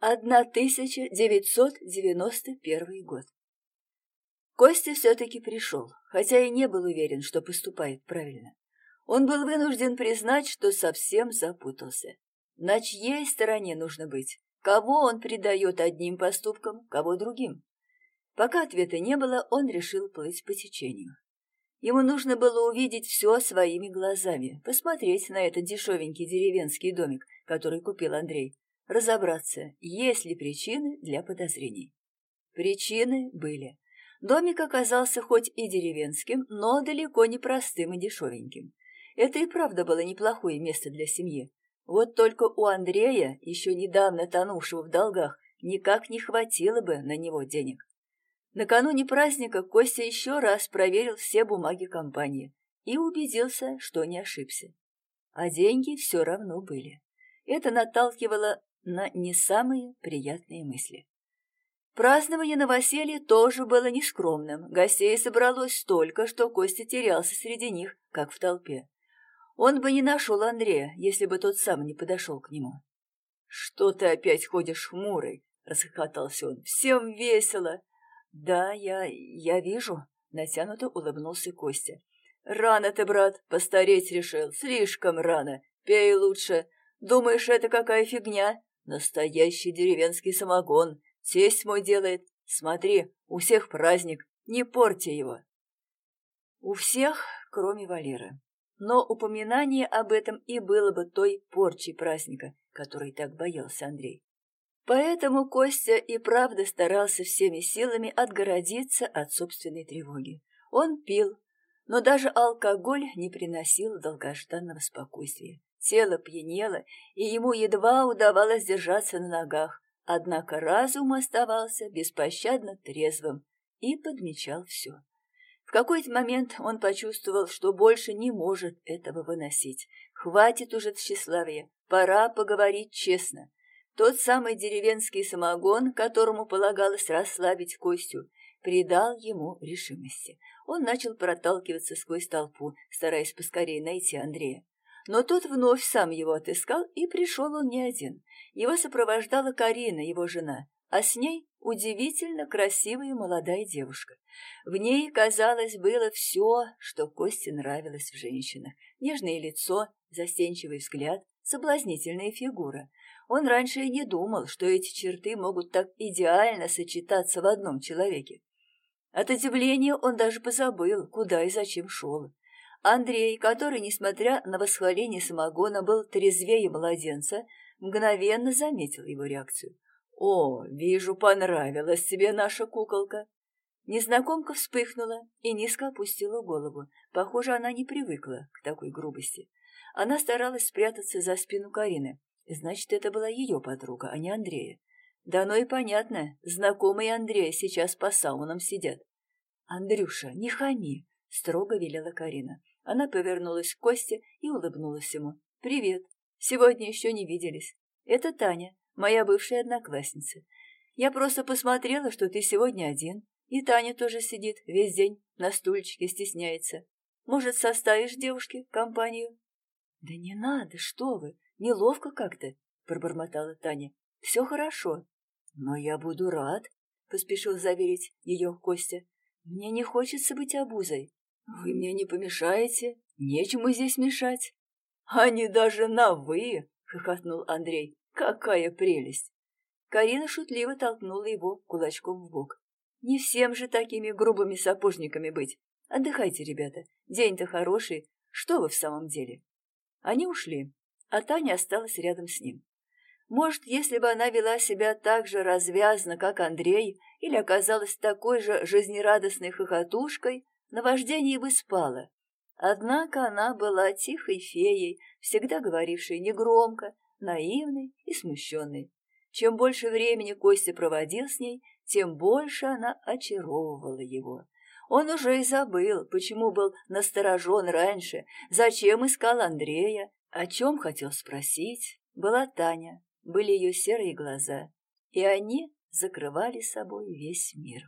1991 год. Костя все-таки пришел, хотя и не был уверен, что поступает правильно. Он был вынужден признать, что совсем запутался. На чьей стороне нужно быть? Кого он предает одним поступкам, кого другим? Пока ответа не было, он решил плыть по течению. Ему нужно было увидеть все своими глазами, посмотреть на этот дешевенький деревенский домик, который купил Андрей, разобраться, есть ли причины для подозрений. Причины были. Домик оказался хоть и деревенским, но далеко не простым и дешевеньким. Это и правда было неплохое место для семьи. Вот только у Андрея, еще недавно тонувшего в долгах, никак не хватило бы на него денег. Накануне праздника Костя еще раз проверил все бумаги компании и убедился, что не ошибся. А деньги все равно были. Это наталкивало на не самые приятные мысли. Празднование новоселья тоже было нескромным. Гостей собралось столько, что Костя терялся среди них, как в толпе. Он бы не нашел Андрея, если бы тот сам не подошел к нему. — Что ты опять ходишь хмурый? — расхохотался он. — Всем весело. — Да, я... я вижу, — натянуто улыбнулся Костя. — Рано ты, брат, постареть решил, слишком рано. Пей лучше. Думаешь, это какая фигня? Настоящий деревенский самогон. Тесть мой делает. Смотри, у всех праздник. Не порти его. У всех, кроме Валеры. Но упоминание об этом и было бы той порчей праздника, который так боялся Андрей. Поэтому Костя и правда старался всеми силами отгородиться от собственной тревоги. Он пил, но даже алкоголь не приносил долгожданного спокойствия. Тело пьянело, и ему едва удавалось держаться на ногах, однако разум оставался беспощадно трезвым и подмечал все. В какой-то момент он почувствовал, что больше не может этого выносить. Хватит уже тщеславия, пора поговорить честно. Тот самый деревенский самогон, которому полагалось расслабить Костю, придал ему решимости. Он начал проталкиваться сквозь толпу, стараясь поскорее найти Андрея. Но тот вновь сам его отыскал, и пришел он не один. Его сопровождала Карина, его жена, а с ней удивительно красивая молодая девушка. В ней, казалось, было все, что Косте нравилось в женщинах. Нежное лицо, застенчивый взгляд, соблазнительная фигура. Он раньше и не думал, что эти черты могут так идеально сочетаться в одном человеке. От удивления он даже позабыл, куда и зачем шел. Андрей, который, несмотря на восхваление самогона, был трезвее младенца, мгновенно заметил его реакцию. «О, вижу, понравилась тебе наша куколка!» Незнакомка вспыхнула и низко опустила голову. Похоже, она не привыкла к такой грубости. Она старалась спрятаться за спину Карины. Значит, это была ее подруга, а не Андрея. Да ну и понятно, знакомые Андрея сейчас по саунам сидят. «Андрюша, не хами!» — строго велела Карина. Она повернулась к Косте и улыбнулась ему. «Привет. Сегодня еще не виделись. Это Таня, моя бывшая одноклассница. Я просто посмотрела, что ты сегодня один, и Таня тоже сидит весь день на стульчике, стесняется. Может, составишь девушке компанию?» «Да не надо, что вы, неловко как-то», — пробормотала Таня. «Все хорошо». «Но я буду рад», — поспешил заверить ее Костя. «Мне не хочется быть обузой. «Вы мне не помешаете? Нечему здесь мешать». «Они даже на «вы», — хохотнул Андрей. «Какая прелесть!» Карина шутливо толкнула его кулачком в бок. «Не всем же такими грубыми сапожниками быть. Отдыхайте, ребята. День-то хороший. Что вы в самом деле?» Они ушли, а Таня осталась рядом с ним. Может, если бы она вела себя так же развязно, как Андрей, или оказалась такой же жизнерадостной хохотушкой, наваждение бы спало. Однако она была тихой феей, всегда говорившей негромко, наивной и смущенной. Чем больше времени Костя проводил с ней, тем больше она очаровывала его. Он уже и забыл, почему был насторожен раньше, зачем искал Андрея, о чем хотел спросить. Была Таня, были ее серые глаза, и они закрывали собой весь мир.